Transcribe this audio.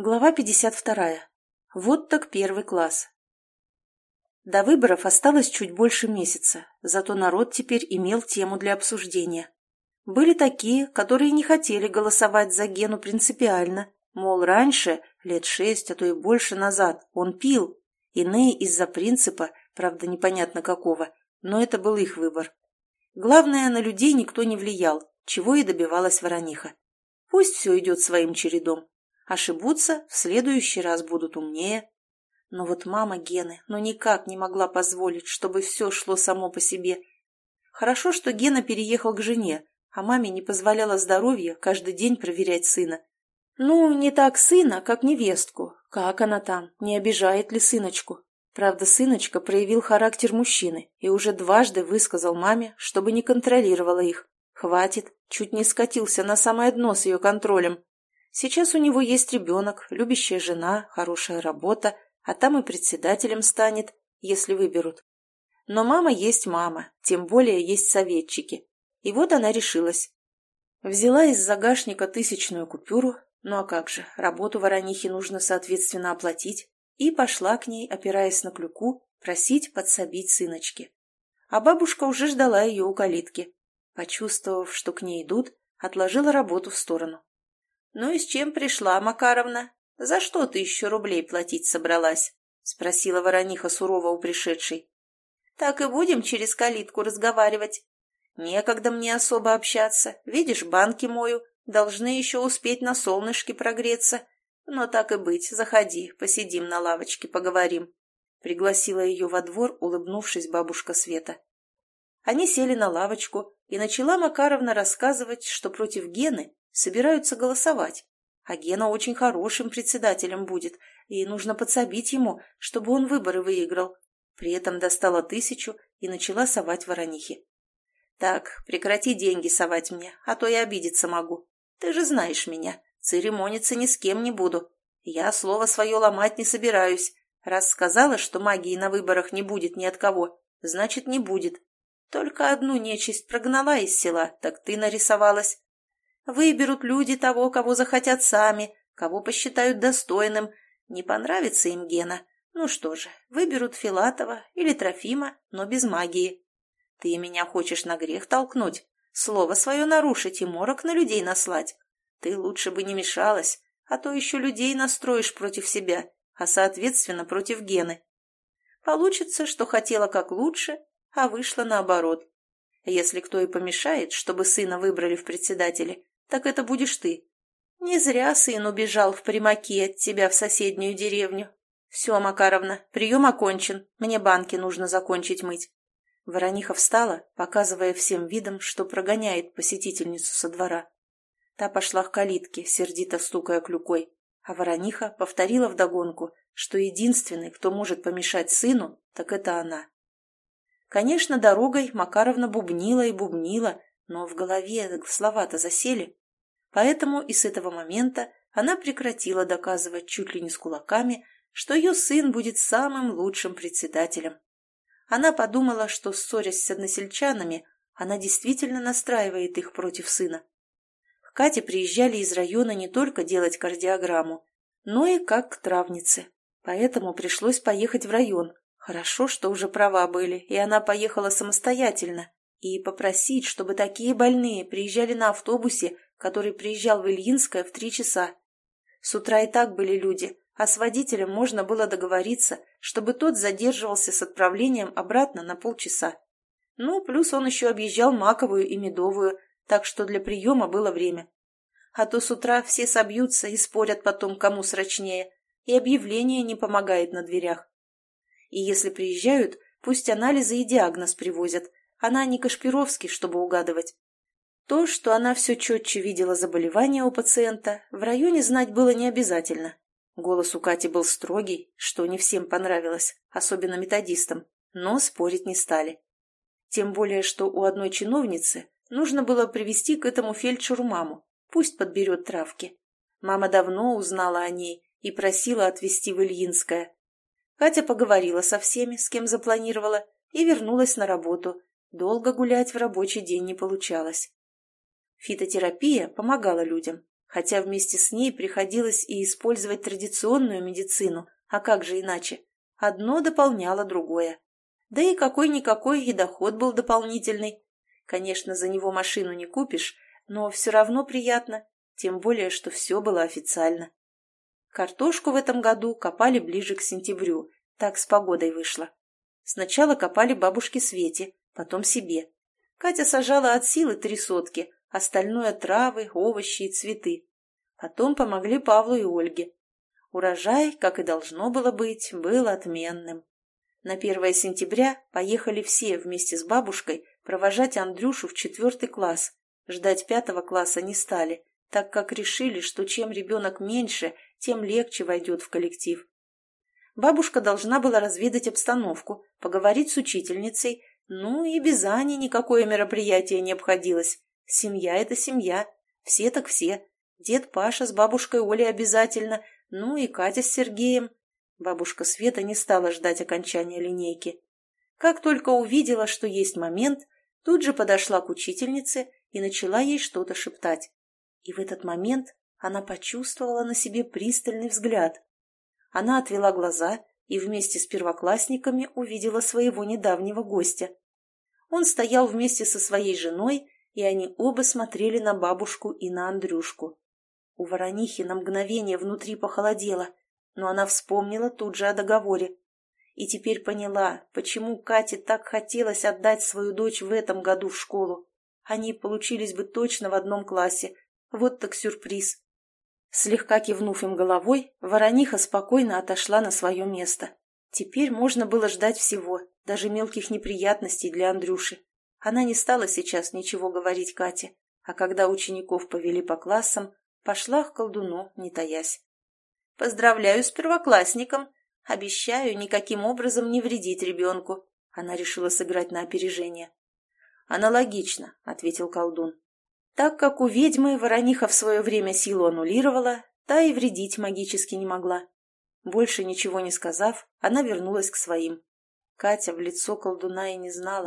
Глава 52. Вот так первый класс. До выборов осталось чуть больше месяца, зато народ теперь имел тему для обсуждения. Были такие, которые не хотели голосовать за Гену принципиально, мол, раньше, лет шесть, а то и больше назад, он пил. Иные из-за принципа, правда, непонятно какого, но это был их выбор. Главное, на людей никто не влиял, чего и добивалась Ворониха. Пусть все идет своим чередом. Ошибутся, в следующий раз будут умнее. Но вот мама Гены ну никак не могла позволить, чтобы все шло само по себе. Хорошо, что Гена переехал к жене, а маме не позволяло здоровье каждый день проверять сына. Ну, не так сына, как невестку. Как она там, не обижает ли сыночку? Правда, сыночка проявил характер мужчины и уже дважды высказал маме, чтобы не контролировала их. Хватит, чуть не скатился на самое дно с ее контролем. Сейчас у него есть ребенок, любящая жена, хорошая работа, а там и председателем станет, если выберут. Но мама есть мама, тем более есть советчики. И вот она решилась. Взяла из загашника тысячную купюру, ну а как же, работу Воронихе нужно соответственно оплатить, и пошла к ней, опираясь на клюку, просить подсобить сыночке. А бабушка уже ждала ее у калитки. Почувствовав, что к ней идут, отложила работу в сторону. «Ну и с чем пришла, Макаровна? За что ты еще рублей платить собралась?» — спросила Ворониха сурово у пришедшей. «Так и будем через калитку разговаривать. Некогда мне особо общаться. Видишь, банки мою. Должны еще успеть на солнышке прогреться. Но так и быть, заходи, посидим на лавочке, поговорим». Пригласила ее во двор, улыбнувшись бабушка Света. Они сели на лавочку, и начала Макаровна рассказывать, что против Гены собираются голосовать. А Гена очень хорошим председателем будет, и нужно подсобить ему, чтобы он выборы выиграл. При этом достала тысячу и начала совать воронихи. «Так, прекрати деньги совать мне, а то я обидеться могу. Ты же знаешь меня, церемониться ни с кем не буду. Я слово свое ломать не собираюсь. Раз сказала, что магии на выборах не будет ни от кого, значит, не будет. Только одну нечисть прогнала из села, так ты нарисовалась. Выберут люди того, кого захотят сами, кого посчитают достойным. Не понравится им Гена. Ну что же, выберут Филатова или Трофима, но без магии. Ты меня хочешь на грех толкнуть, слово свое нарушить и морок на людей наслать. Ты лучше бы не мешалась, а то еще людей настроишь против себя, а соответственно против Гены. Получится, что хотела как лучше, а вышло наоборот. Если кто и помешает, чтобы сына выбрали в председатели, так это будешь ты. Не зря сын убежал в примаки от тебя в соседнюю деревню. Все, Макаровна, прием окончен, мне банки нужно закончить мыть. Ворониха встала, показывая всем видом, что прогоняет посетительницу со двора. Та пошла к калитке, сердито стукая клюкой, а Ворониха повторила вдогонку, что единственный, кто может помешать сыну, так это она. Конечно, дорогой Макаровна бубнила и бубнила, но в голове слова-то засели. Поэтому и с этого момента она прекратила доказывать чуть ли не с кулаками, что ее сын будет самым лучшим председателем. Она подумала, что, ссорясь с односельчанами, она действительно настраивает их против сына. К Кате приезжали из района не только делать кардиограмму, но и как к травнице. Поэтому пришлось поехать в район. Хорошо, что уже права были, и она поехала самостоятельно, и попросить, чтобы такие больные приезжали на автобусе, который приезжал в Ильинское в три часа. С утра и так были люди, а с водителем можно было договориться, чтобы тот задерживался с отправлением обратно на полчаса. Ну, плюс он еще объезжал Маковую и Медовую, так что для приема было время. А то с утра все собьются и спорят потом, кому срочнее, и объявление не помогает на дверях. И если приезжают, пусть анализы и диагноз привозят, она не Кашпировский, чтобы угадывать. То, что она все четче видела заболевание у пациента, в районе знать было не обязательно. Голос у Кати был строгий, что не всем понравилось, особенно методистам, но спорить не стали. Тем более, что у одной чиновницы нужно было привести к этому фельдшеру маму, пусть подберет травки. Мама давно узнала о ней и просила отвезти в Ильинское. Катя поговорила со всеми, с кем запланировала, и вернулась на работу, Долго гулять в рабочий день не получалось. Фитотерапия помогала людям, хотя вместе с ней приходилось и использовать традиционную медицину, а как же иначе? Одно дополняло другое. Да и какой-никакой и доход был дополнительный. Конечно, за него машину не купишь, но все равно приятно, тем более, что все было официально. Картошку в этом году копали ближе к сентябрю, так с погодой вышло. Сначала копали бабушке Свете, потом себе. Катя сажала от силы три сотки, остальное травы, овощи и цветы. Потом помогли Павлу и Ольге. Урожай, как и должно было быть, был отменным. На 1 сентября поехали все вместе с бабушкой провожать Андрюшу в четвертый класс. Ждать пятого класса не стали, так как решили, что чем ребенок меньше, тем легче войдет в коллектив. Бабушка должна была разведать обстановку, поговорить с учительницей, ну и без Ани никакое мероприятие не обходилось. Семья — это семья, все так все. Дед Паша с бабушкой Олей обязательно, ну и Катя с Сергеем. Бабушка Света не стала ждать окончания линейки. Как только увидела, что есть момент, тут же подошла к учительнице и начала ей что-то шептать. И в этот момент она почувствовала на себе пристальный взгляд. Она отвела глаза и вместе с первоклассниками увидела своего недавнего гостя. Он стоял вместе со своей женой, и они оба смотрели на бабушку и на Андрюшку. У Воронихи на мгновение внутри похолодело, но она вспомнила тут же о договоре. И теперь поняла, почему Кате так хотелось отдать свою дочь в этом году в школу. Они получились бы точно в одном классе. Вот так сюрприз. Слегка кивнув им головой, Ворониха спокойно отошла на свое место. Теперь можно было ждать всего, даже мелких неприятностей для Андрюши. Она не стала сейчас ничего говорить Кате, а когда учеников повели по классам, пошла к колдуну, не таясь. «Поздравляю с первоклассником! Обещаю никаким образом не вредить ребенку!» Она решила сыграть на опережение. «Аналогично», — ответил колдун. Так как у ведьмы Ворониха в свое время силу аннулировала, та и вредить магически не могла. Больше ничего не сказав, она вернулась к своим. Катя в лицо колдуна и не знала,